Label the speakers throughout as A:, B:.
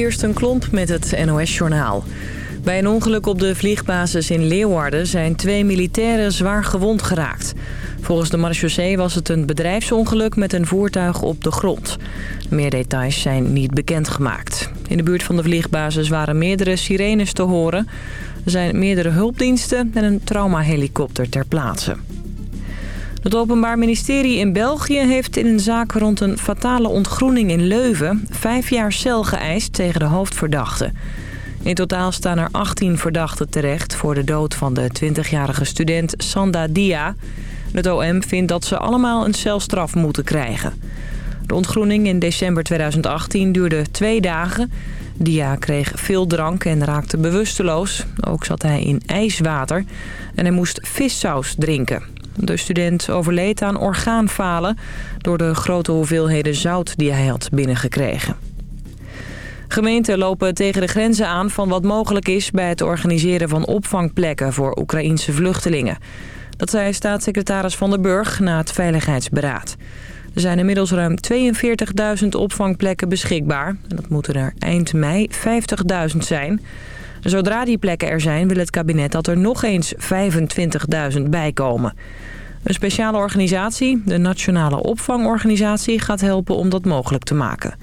A: Kirsten Klomp met het NOS-journaal. Bij een ongeluk op de vliegbasis in Leeuwarden zijn twee militairen zwaar gewond geraakt. Volgens de marechaussee was het een bedrijfsongeluk met een voertuig op de grond. Meer details zijn niet bekendgemaakt. In de buurt van de vliegbasis waren meerdere sirenes te horen. Er zijn meerdere hulpdiensten en een traumahelikopter ter plaatse. Het Openbaar Ministerie in België heeft in een zaak rond een fatale ontgroening in Leuven... vijf jaar cel geëist tegen de hoofdverdachte. In totaal staan er 18 verdachten terecht voor de dood van de 20-jarige student Sanda Dia. Het OM vindt dat ze allemaal een celstraf moeten krijgen. De ontgroening in december 2018 duurde twee dagen. Dia kreeg veel drank en raakte bewusteloos. Ook zat hij in ijswater en hij moest vissaus drinken. De student overleed aan orgaanfalen door de grote hoeveelheden zout die hij had binnengekregen. Gemeenten lopen tegen de grenzen aan van wat mogelijk is bij het organiseren van opvangplekken voor Oekraïense vluchtelingen. Dat zei staatssecretaris Van der Burg na het Veiligheidsberaad. Er zijn inmiddels ruim 42.000 opvangplekken beschikbaar. En dat moeten er eind mei 50.000 zijn. Zodra die plekken er zijn wil het kabinet dat er nog eens 25.000 bijkomen. Een speciale organisatie, de Nationale Opvangorganisatie, gaat helpen om dat mogelijk te maken.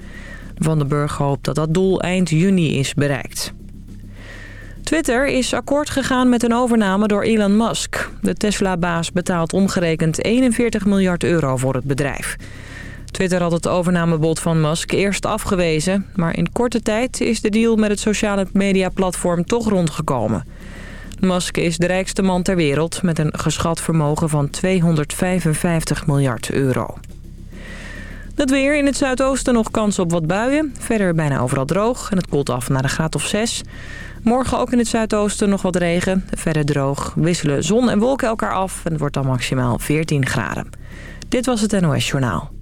A: Van den Burg hoopt dat dat doel eind juni is bereikt. Twitter is akkoord gegaan met een overname door Elon Musk. De Tesla-baas betaalt omgerekend 41 miljard euro voor het bedrijf. Twitter had het overnamebod van Musk eerst afgewezen... maar in korte tijd is de deal met het sociale mediaplatform toch rondgekomen. Musk is de rijkste man ter wereld met een geschat vermogen van 255 miljard euro. Het weer in het zuidoosten nog kans op wat buien. Verder bijna overal droog en het koelt af naar de graad of 6. Morgen ook in het zuidoosten nog wat regen. Verder droog. Wisselen zon en wolken elkaar af en het wordt dan maximaal 14 graden. Dit was het NOS Journaal.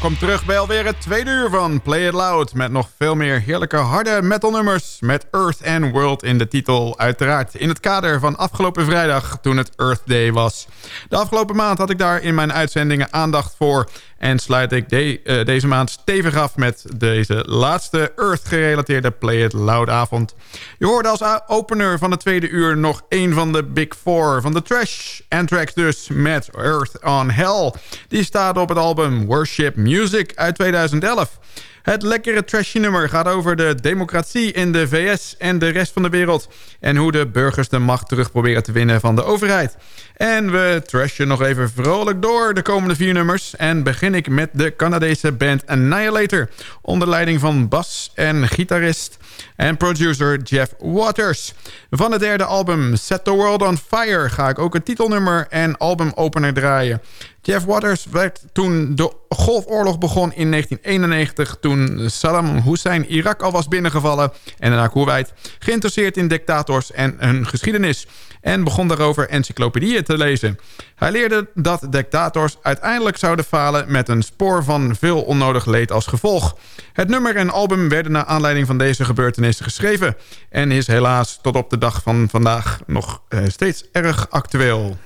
B: Welkom terug alweer het tweede uur van Play It Loud... met nog veel meer heerlijke harde metalnummers... met Earth and World in de titel, uiteraard. In het kader van afgelopen vrijdag, toen het Earth Day was. De afgelopen maand had ik daar in mijn uitzendingen aandacht voor... En sluit ik de, uh, deze maand stevig af met deze laatste Earth-gerelateerde Play It Loud-avond. Je hoorde als opener van het tweede uur nog een van de Big Four van de Trash. Anthrax dus met Earth on Hell. Die staat op het album Worship Music uit 2011. Het lekkere trashy nummer gaat over de democratie in de VS en de rest van de wereld. En hoe de burgers de macht terug proberen te winnen van de overheid. En we trashen nog even vrolijk door de komende vier nummers. En begin ik met de Canadese band Annihilator. Onder leiding van bas en gitarist en producer Jeff Waters. Van het derde album Set the World on Fire ga ik ook het titelnummer en albumopener draaien. Jeff Waters werd toen de Golfoorlog begon in 1991... toen Saddam Hussein Irak al was binnengevallen... en daarna Kuwait, geïnteresseerd in dictators en hun geschiedenis... en begon daarover encyclopedieën te lezen. Hij leerde dat dictators uiteindelijk zouden falen... met een spoor van veel onnodig leed als gevolg. Het nummer en album werden naar aanleiding van deze gebeurtenissen geschreven... en is helaas tot op de dag van vandaag nog eh, steeds erg actueel.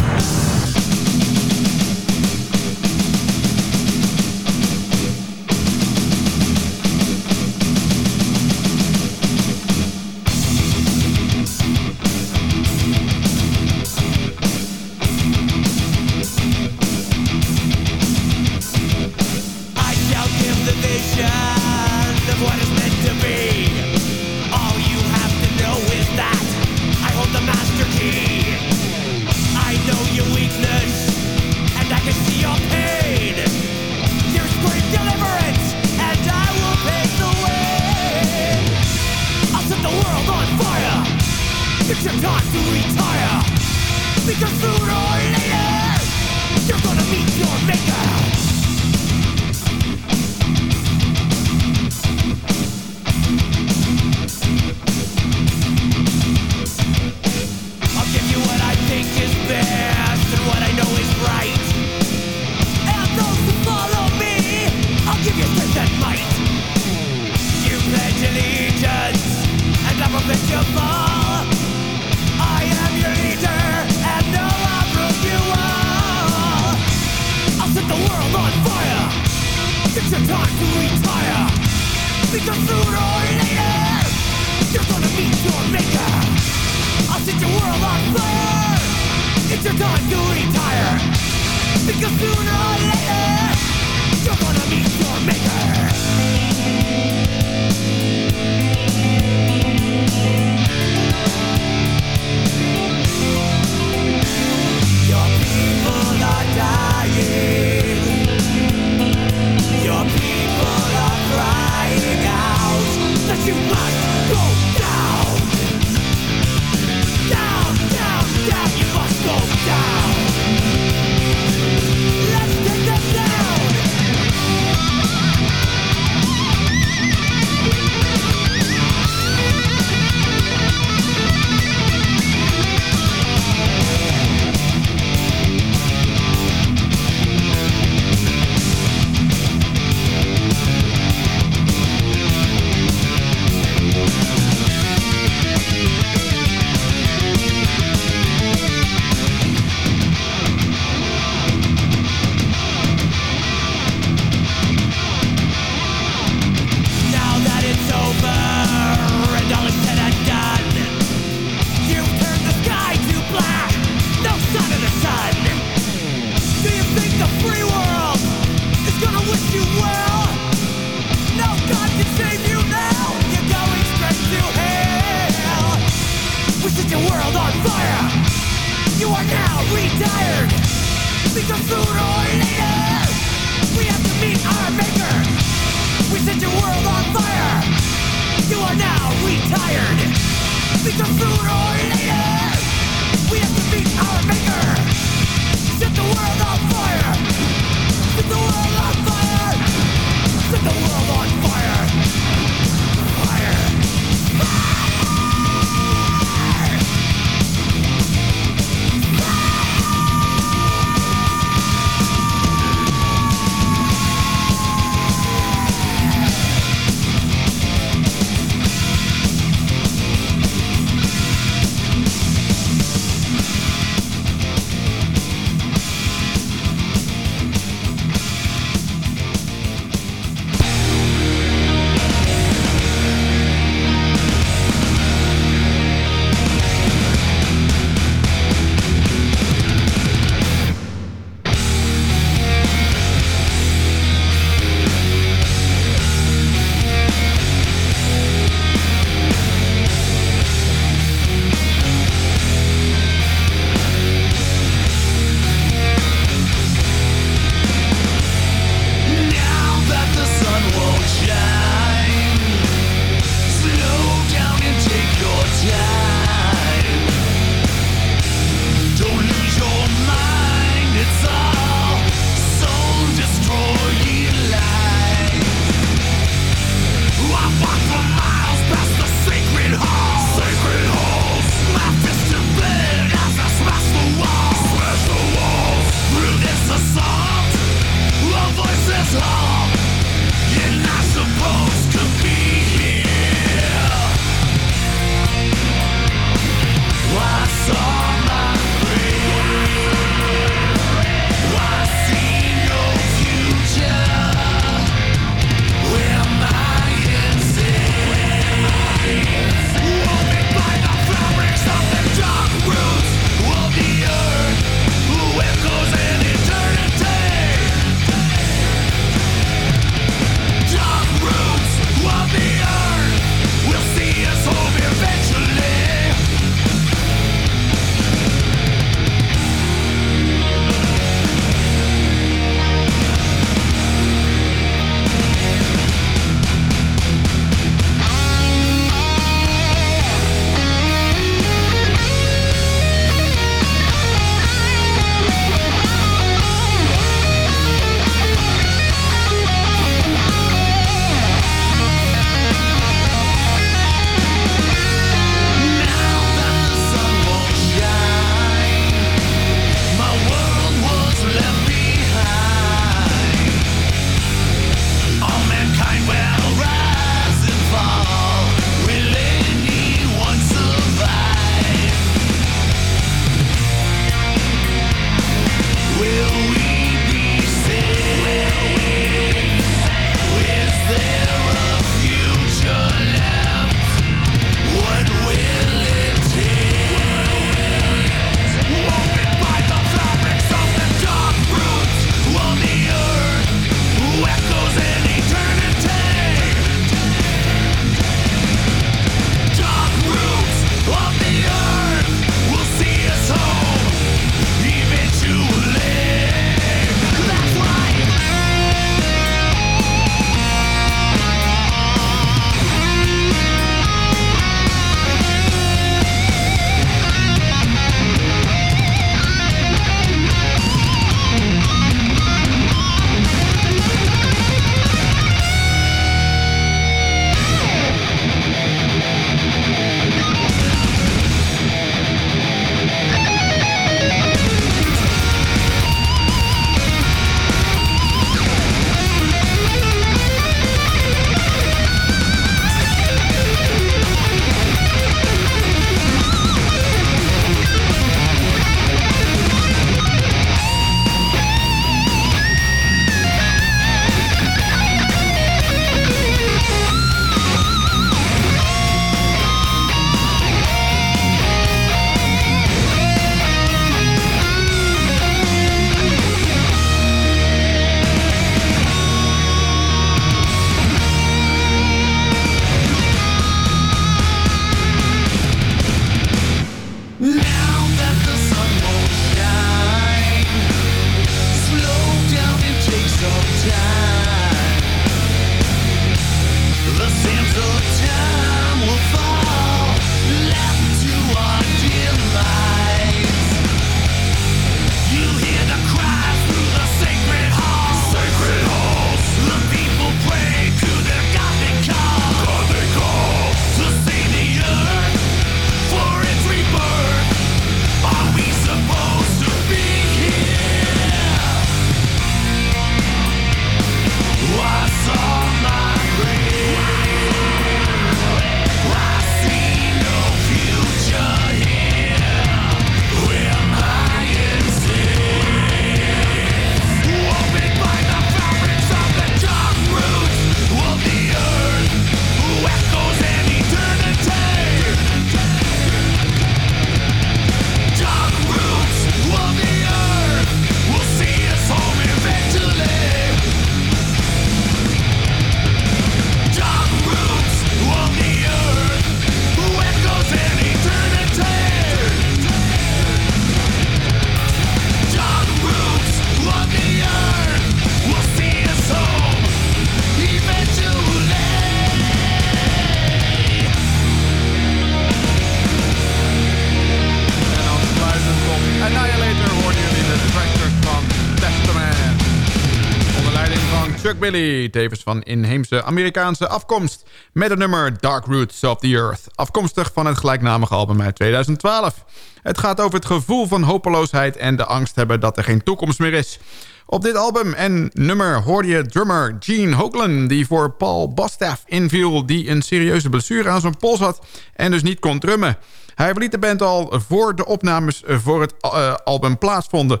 B: Chuck Billy, tevens van inheemse Amerikaanse afkomst... met het nummer Dark Roots of the Earth... afkomstig van het gelijknamige album uit 2012. Het gaat over het gevoel van hopeloosheid en de angst hebben dat er geen toekomst meer is... Op dit album en nummer hoorde je drummer Gene Hoagland... die voor Paul Bastaff inviel... die een serieuze blessure aan zijn pols had en dus niet kon drummen. Hij verliet de band al voor de opnames voor het uh, album plaatsvonden.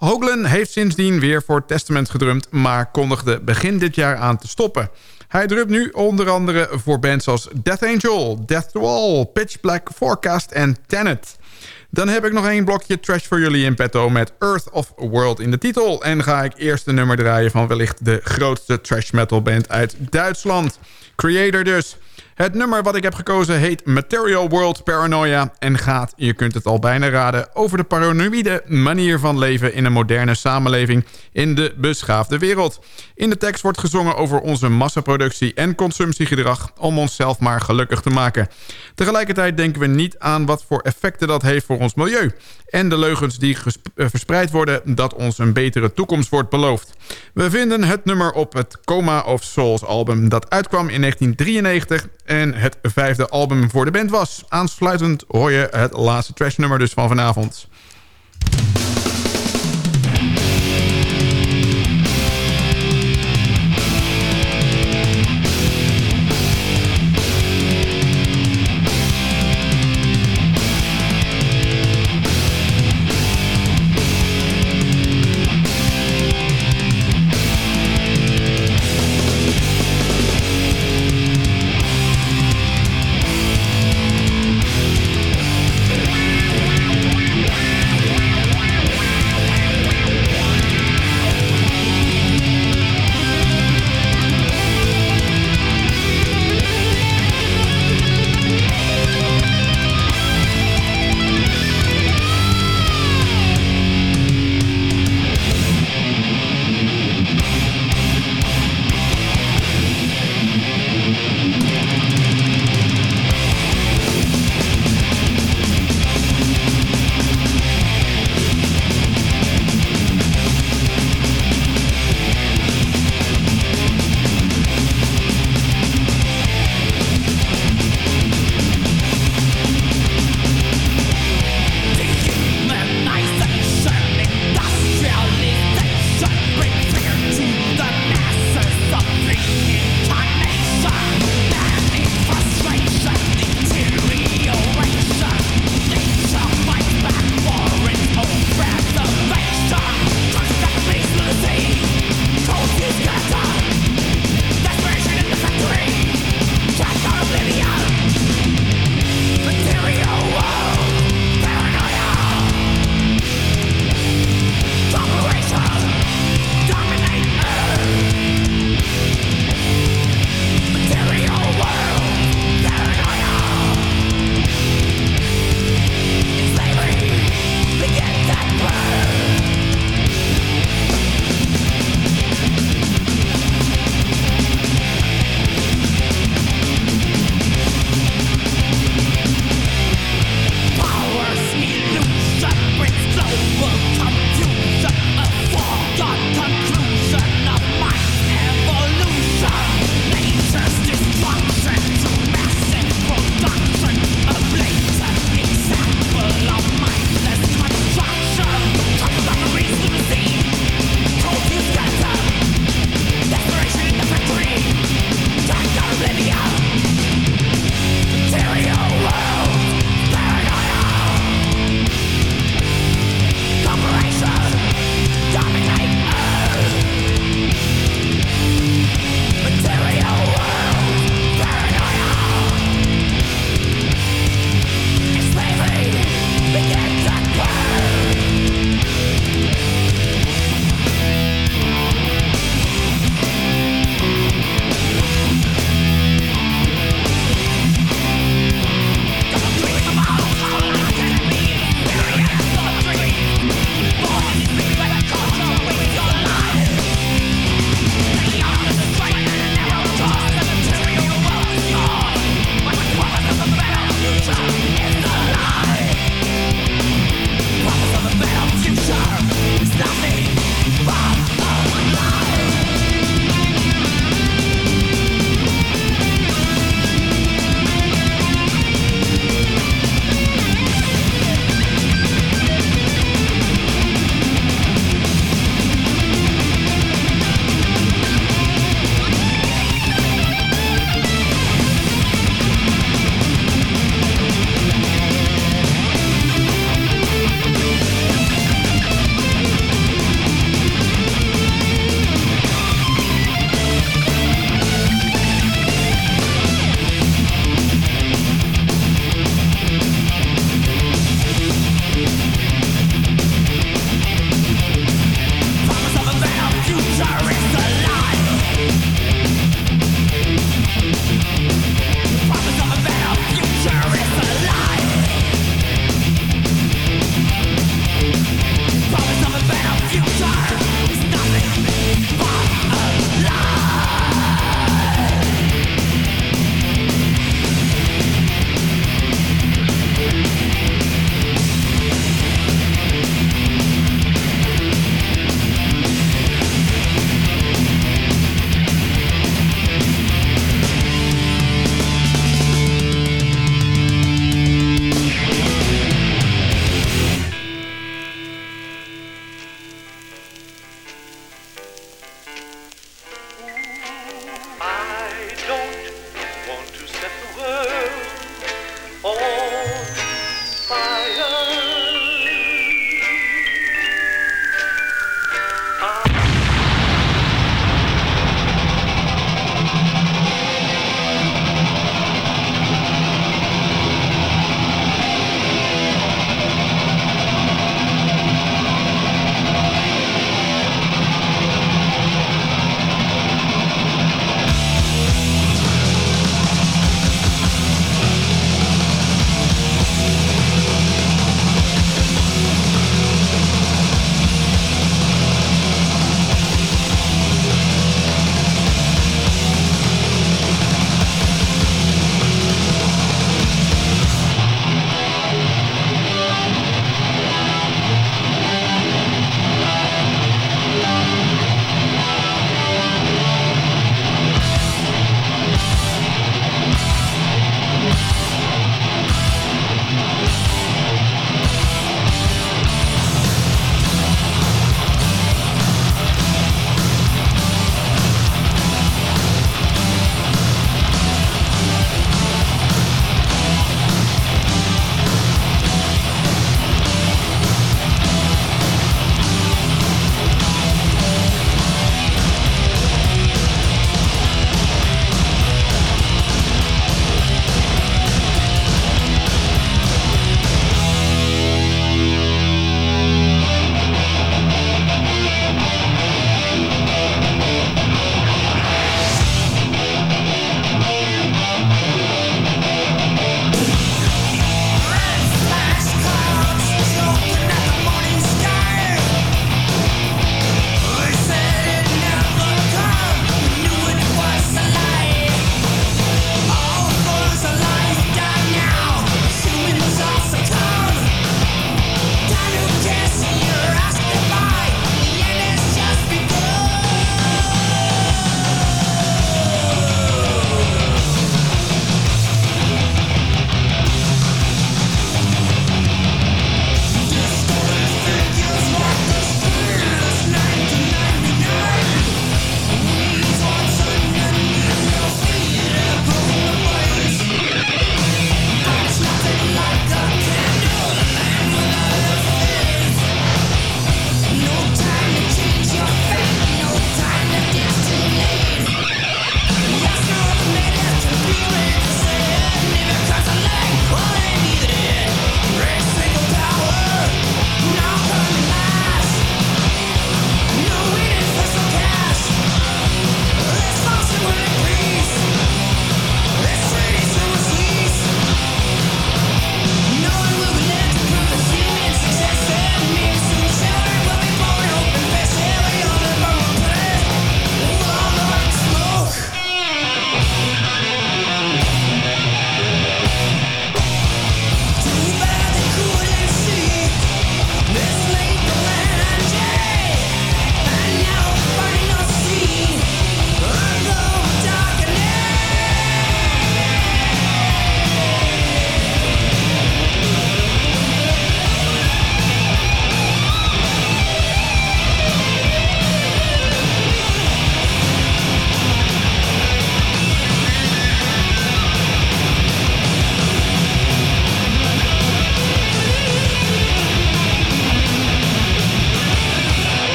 B: Hoagland heeft sindsdien weer voor Testament gedrumd... maar kondigde begin dit jaar aan te stoppen. Hij drumt nu onder andere voor bands als Death Angel, Death to All... Pitch Black Forecast en Tenet... Dan heb ik nog één blokje trash voor jullie in petto met Earth of World in de titel. En ga ik eerst een nummer draaien van wellicht de grootste trash metal band uit Duitsland. Creator dus. Het nummer wat ik heb gekozen heet Material World Paranoia... en gaat, je kunt het al bijna raden... over de paranoïde manier van leven in een moderne samenleving... in de beschaafde wereld. In de tekst wordt gezongen over onze massaproductie en consumptiegedrag... om onszelf maar gelukkig te maken. Tegelijkertijd denken we niet aan wat voor effecten dat heeft voor ons milieu... en de leugens die eh, verspreid worden dat ons een betere toekomst wordt beloofd. We vinden het nummer op het Coma of Souls album... dat uitkwam in 1993 en het vijfde album voor de band was. Aansluitend hoor je het laatste trashnummer dus van vanavond.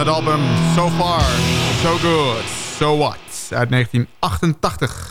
B: Het album So Far, So Good, So What uit 1988.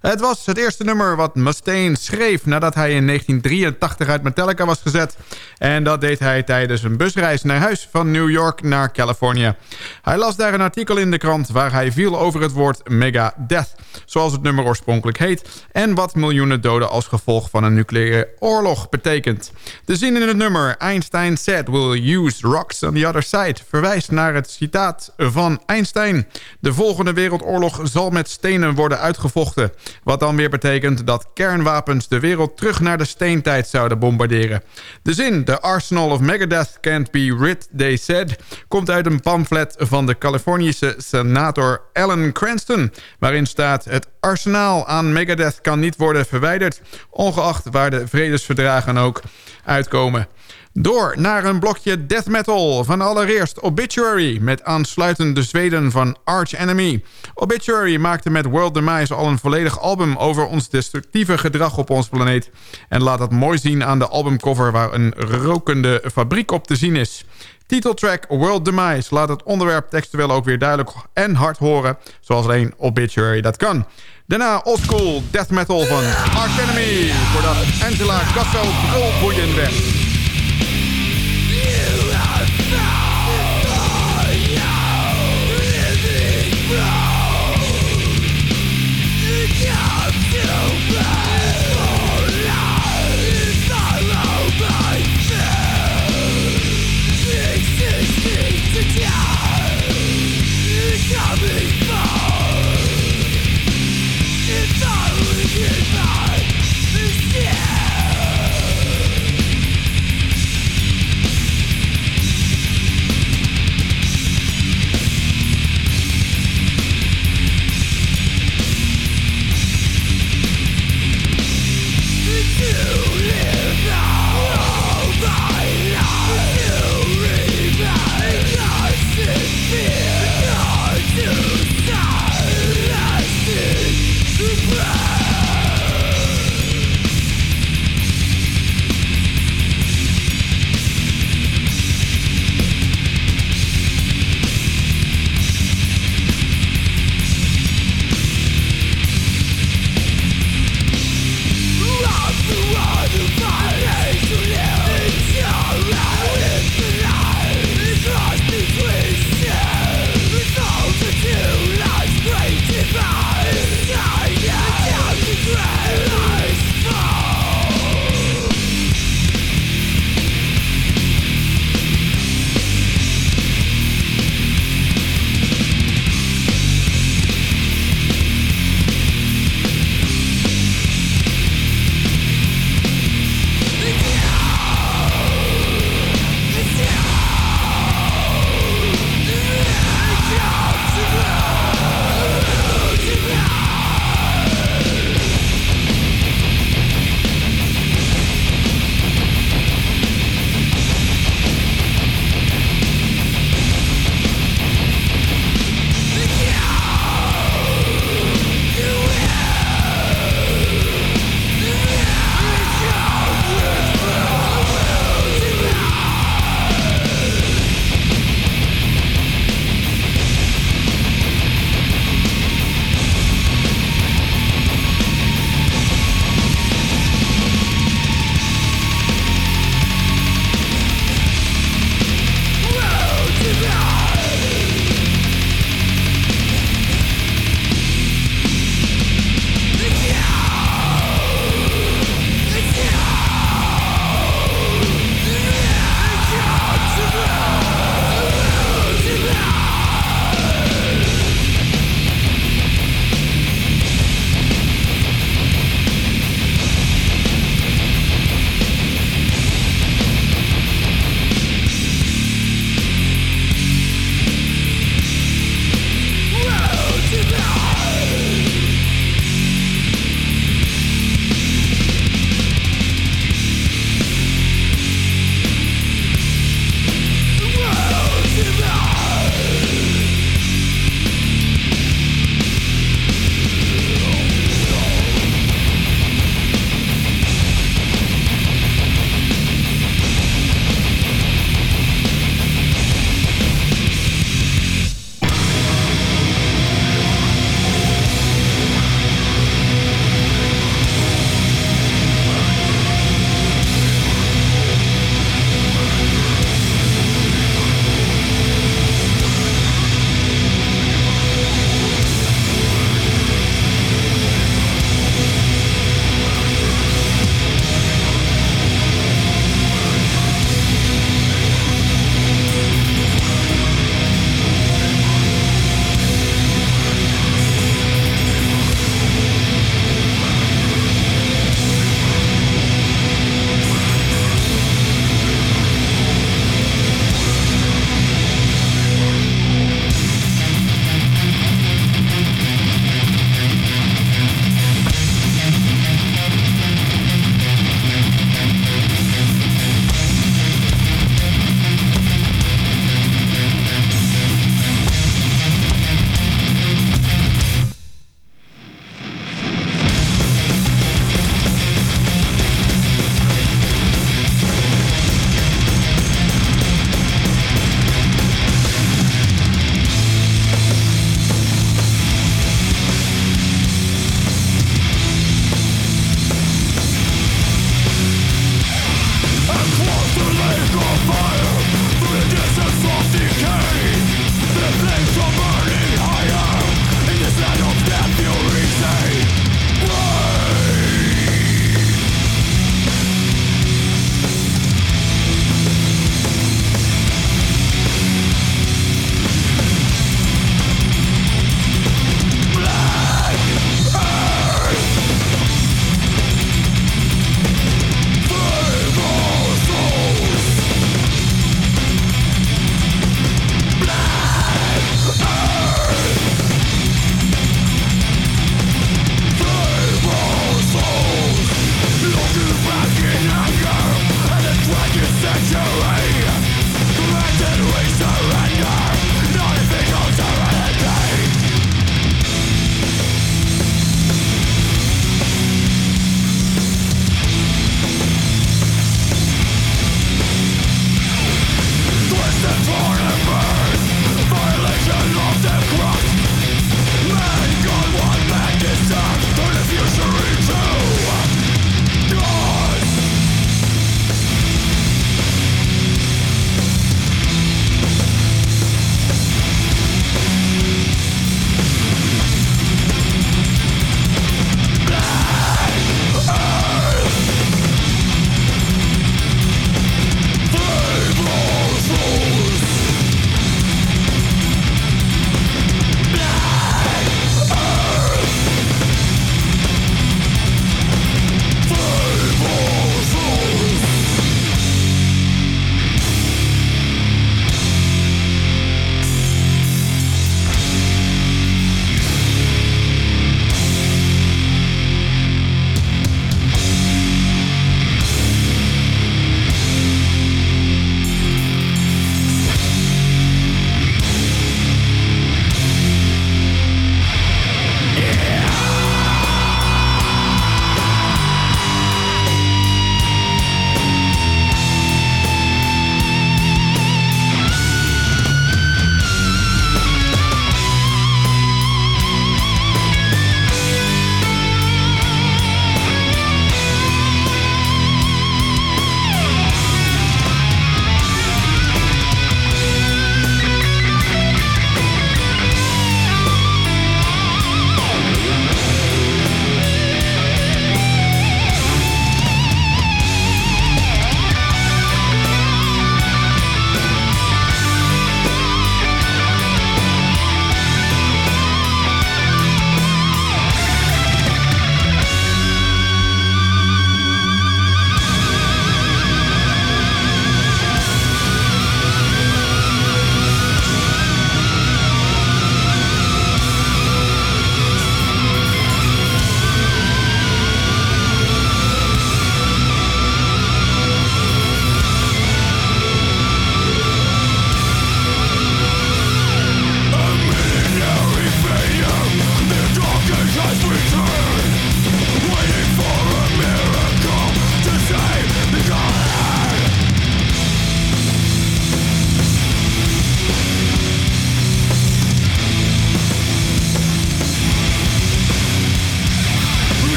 B: Het was het eerste nummer wat Mustaine schreef nadat hij in 1983 uit Metallica was gezet. En dat deed hij tijdens een busreis naar huis van New York naar Californië. Hij las daar een artikel in de krant waar hij viel over het woord Megadeth, zoals het nummer oorspronkelijk heet, en wat miljoenen doden als gevolg van een nucleaire oorlog betekent. De zin in het nummer Einstein said we'll use rocks on the other side verwijst naar het citaat van Einstein. De volgende wereldoorlog zal met stenen worden uitgevochten. Wat dan weer betekent dat kernwapens de wereld terug naar de steentijd zouden bombarderen. De zin, the arsenal of Megadeth can't be rid, they said... komt uit een pamflet van de Californische senator Alan Cranston... waarin staat, het arsenaal aan Megadeth kan niet worden verwijderd... ongeacht waar de vredesverdragen ook uitkomen. Door naar een blokje death metal. Van allereerst Obituary met aansluitend de Zweden van Arch Enemy. Obituary maakte met World Demise al een volledig album over ons destructieve gedrag op ons planeet. En laat dat mooi zien aan de albumcover waar een rokende fabriek op te zien is. Titeltrack World Demise laat het onderwerp textueel ook weer duidelijk en hard horen. Zoals alleen Obituary dat kan. Daarna oldschool death metal van Arch Enemy. Voordat Angela Gasso brulboeien werd.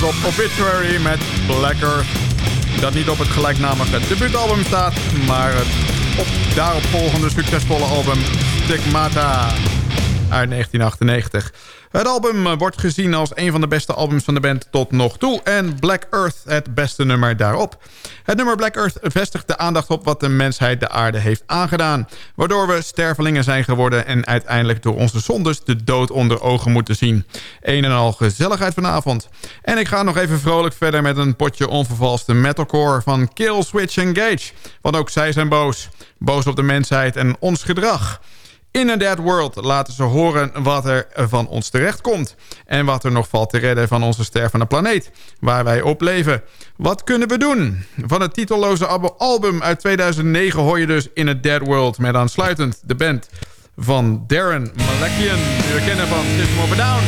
B: Op Obituary met Black Earth. Dat niet op het gelijknamige debuutalbum staat, maar het op daarop volgende succesvolle album Stigmata uit 1998. Het album eh, wordt gezien als een van de beste albums van de band tot nog toe... en Black Earth het beste nummer daarop. Het nummer Black Earth vestigt de aandacht op wat de mensheid de aarde heeft aangedaan... waardoor we stervelingen zijn geworden... en uiteindelijk door onze zondes de dood onder ogen moeten zien. Een en al gezelligheid vanavond. En ik ga nog even vrolijk verder met een potje onvervalste metalcore... van Kill Switch Engage, want ook zij zijn boos. Boos op de mensheid en ons gedrag... In a Dead World laten ze horen wat er van ons terechtkomt... en wat er nog valt te redden van onze stervende planeet... waar wij op leven. Wat kunnen we doen? Van het titelloze album uit 2009 hoor je dus In a Dead World... met aansluitend de band van Darren Malakian... die we kennen van System of a Down...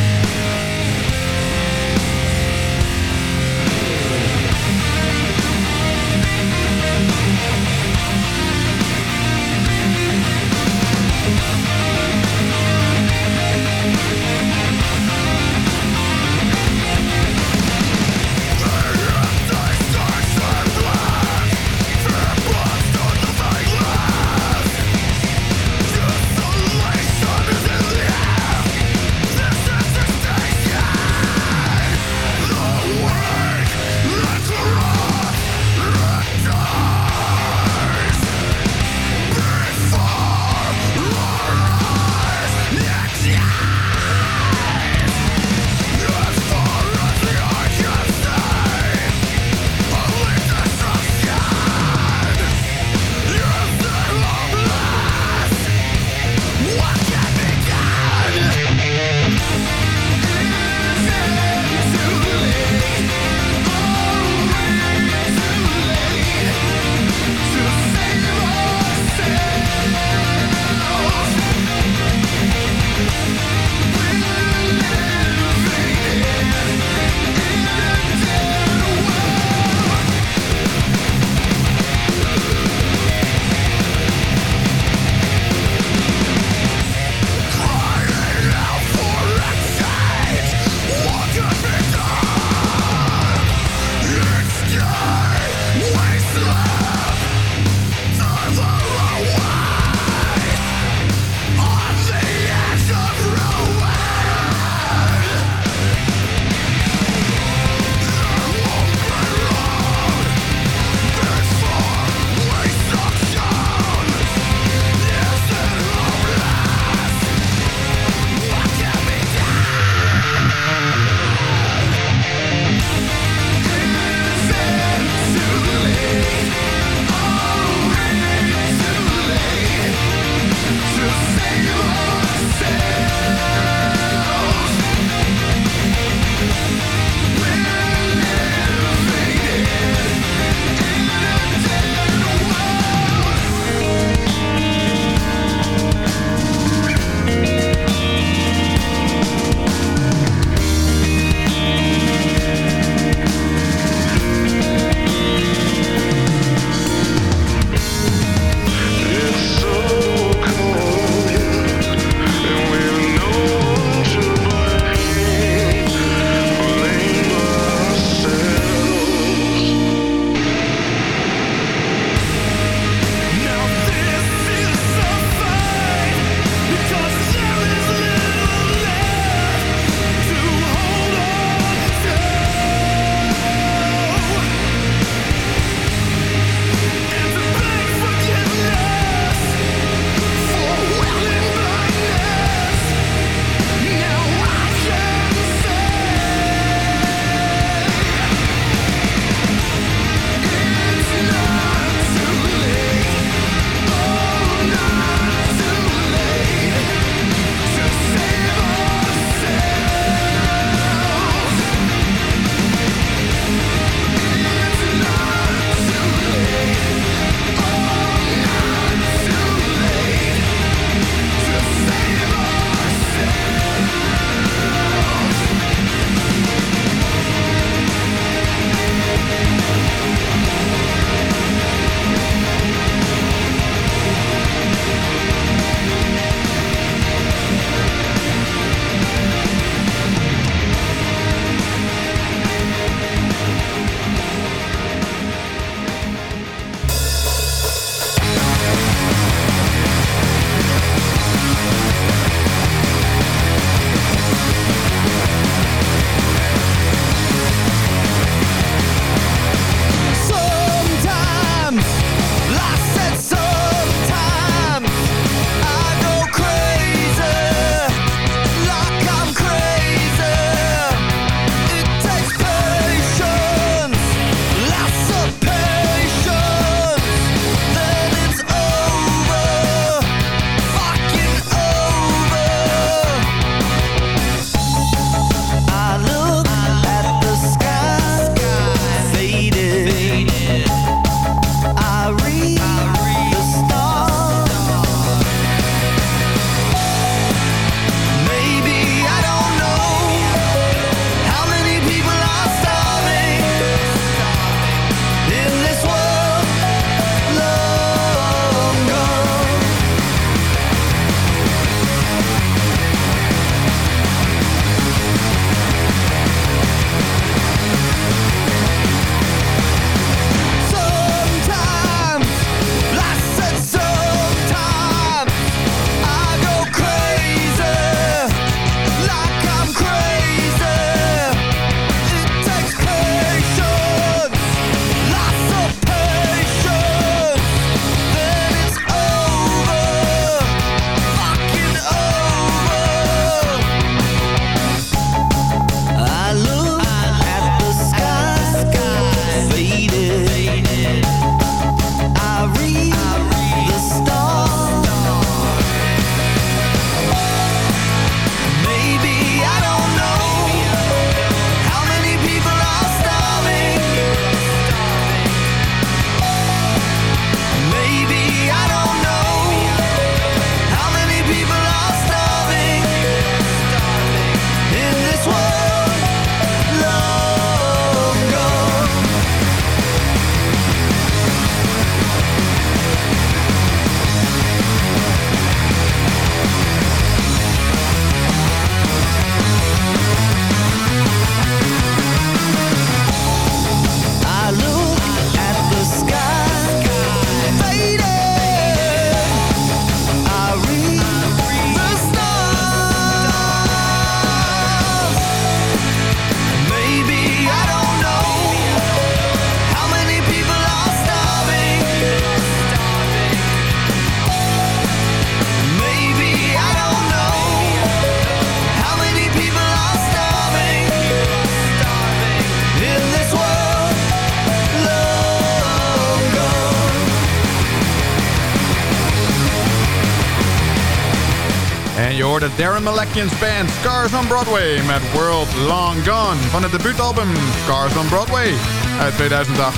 B: Darren Malakian's band Cars on Broadway met World Long Gone van het debuutalbum Cars on Broadway uit 2008.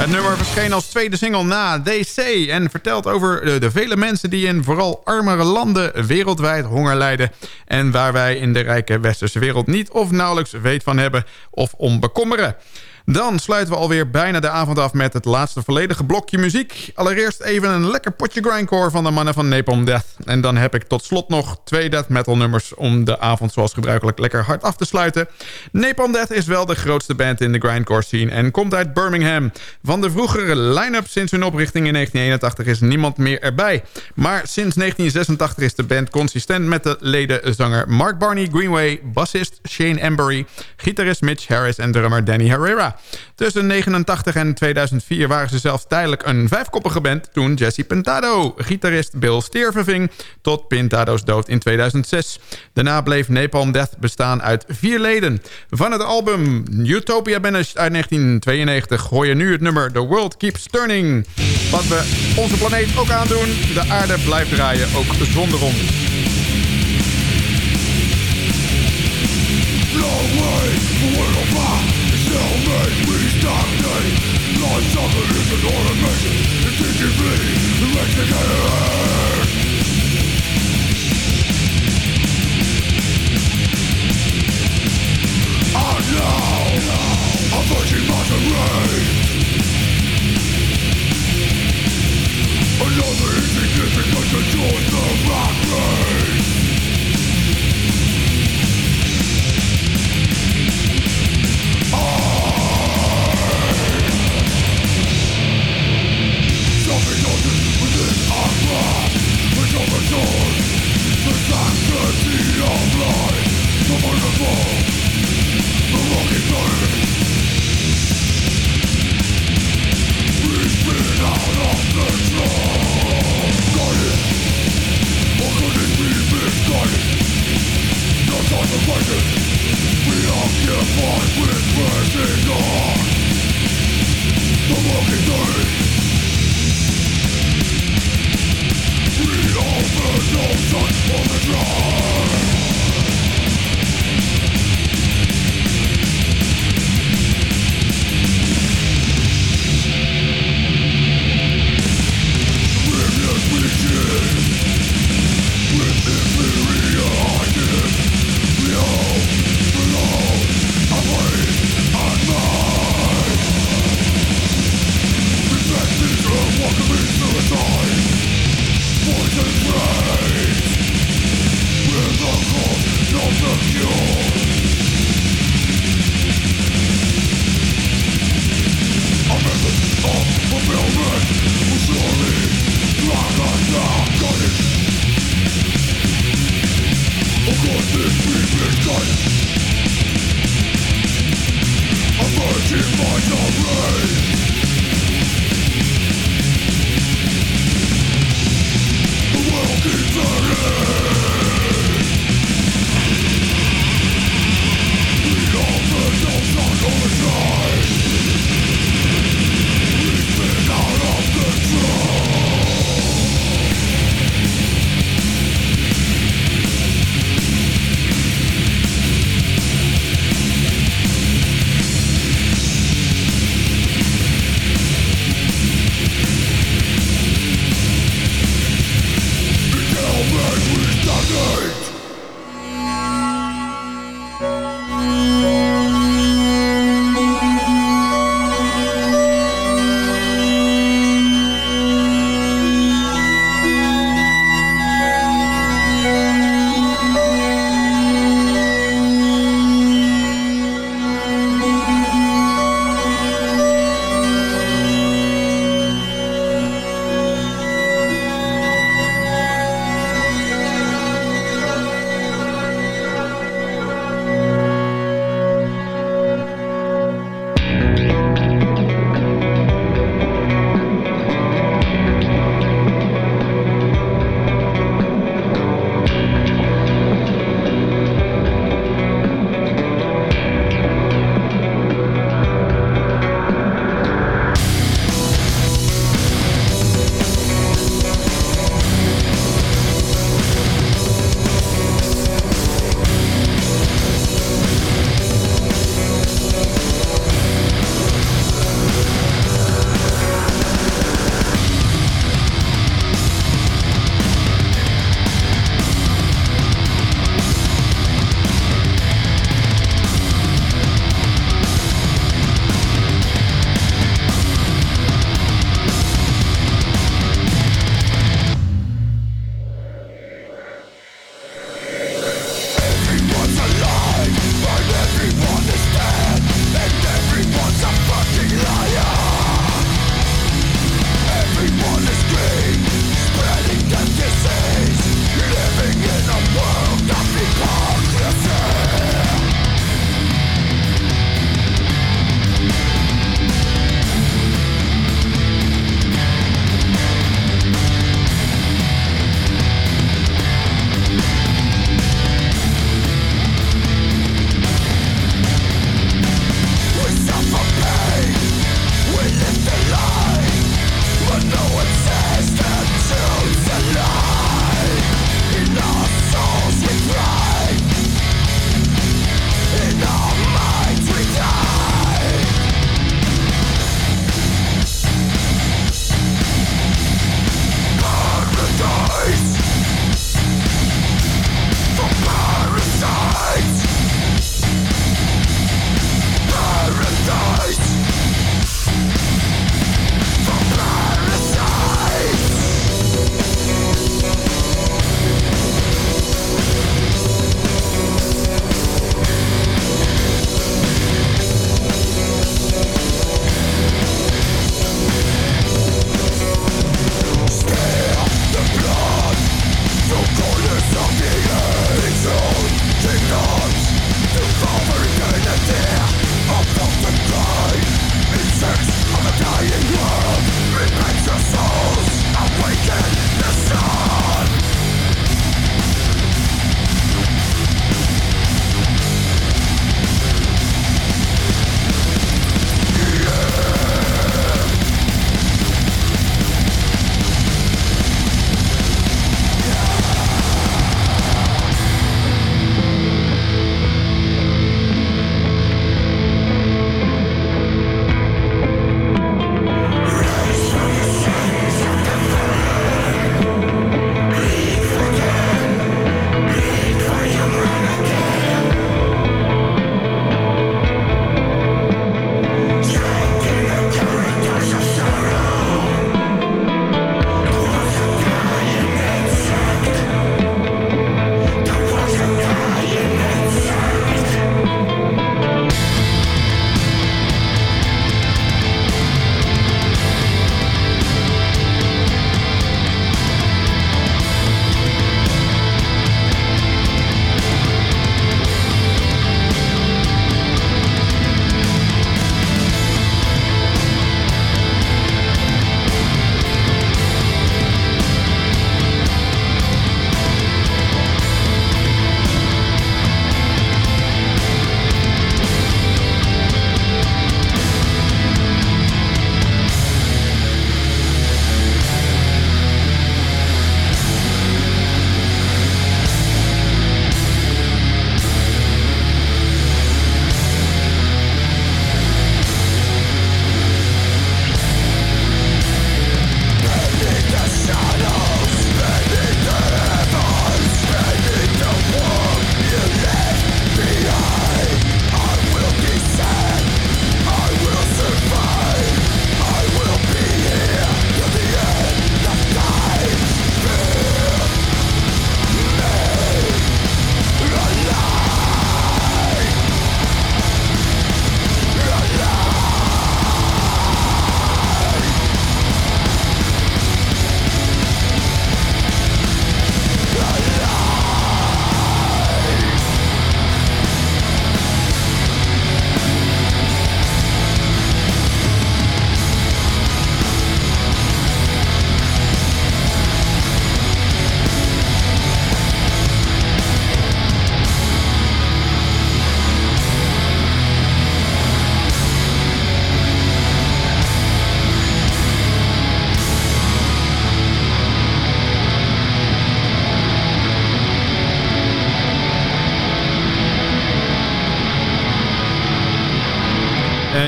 B: Het nummer verscheen als tweede single na DC en vertelt over de, de, vele mensen die in vooral armere landen wereldwijd honger lijden en waar wij in de rijke westerse wereld niet of nauwelijks weet van hebben of om bekommeren. Dan sluiten we alweer bijna de avond af met het laatste volledige blokje muziek. Allereerst even een lekker potje grindcore van de mannen van Napalm Death. En dan heb ik tot slot nog twee death metal nummers... om de avond zoals gebruikelijk lekker hard af te sluiten. Napalm Death is wel de grootste band in de grindcore scene... en komt uit Birmingham. Van de vroegere line-up sinds hun oprichting in 1981 is niemand meer erbij. Maar sinds 1986 is de band consistent met de leden zanger Mark Barney Greenway... bassist Shane Embury, gitarist Mitch Harris en drummer Danny Herrera. Tussen 1989 en 2004 waren ze zelfs tijdelijk een vijfkoppige band... toen Jesse Pintado, gitarist Bill Steer verving... tot Pintado's dood in 2006. Daarna bleef Napalm Death bestaan uit vier leden. Van het album Utopia Banished uit 1992 hoor je nu het nummer The World Keeps Turning. Wat we onze planeet ook aandoen, de aarde blijft draaien, ook zonder ons. all the mercy that you give to make the care. And now, a virgin mountain rain. Another insignificant to join the back lane.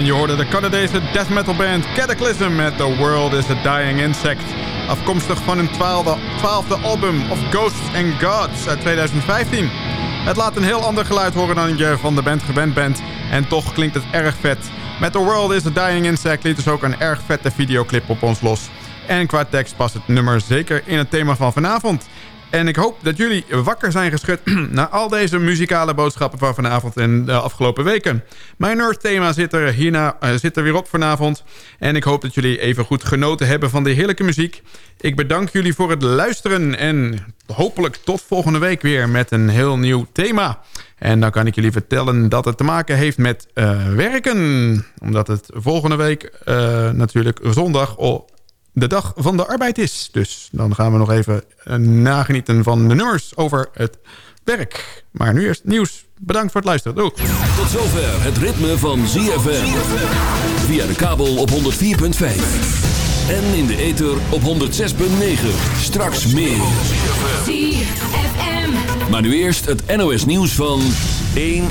B: En je hoorde de Canadese death metal band Cataclysm met The World is a Dying Insect. Afkomstig van hun twaalfde, twaalfde album of Ghosts and Gods uit 2015. Het laat een heel ander geluid horen dan je van de band gewend bent. En toch klinkt het erg vet. Met The World is a Dying Insect liet dus ook een erg vette videoclip op ons los. En qua tekst past het nummer zeker in het thema van vanavond. En ik hoop dat jullie wakker zijn geschud naar al deze muzikale boodschappen van vanavond en de afgelopen weken. Mijn Earth thema zit er, hierna, uh, zit er weer op vanavond. En ik hoop dat jullie even goed genoten hebben van de heerlijke muziek. Ik bedank jullie voor het luisteren en hopelijk tot volgende week weer met een heel nieuw thema. En dan kan ik jullie vertellen dat het te maken heeft met uh, werken. Omdat het volgende week uh, natuurlijk zondag de dag van de arbeid is. Dus dan gaan we nog even nagenieten van de nummers over het werk. Maar nu eerst nieuws. Bedankt voor het luisteren. Doei.
C: Tot zover het ritme van ZFM. Via de kabel op 104.5. En in de ether op 106.9. Straks meer. Maar nu eerst het NOS nieuws van 1 uur.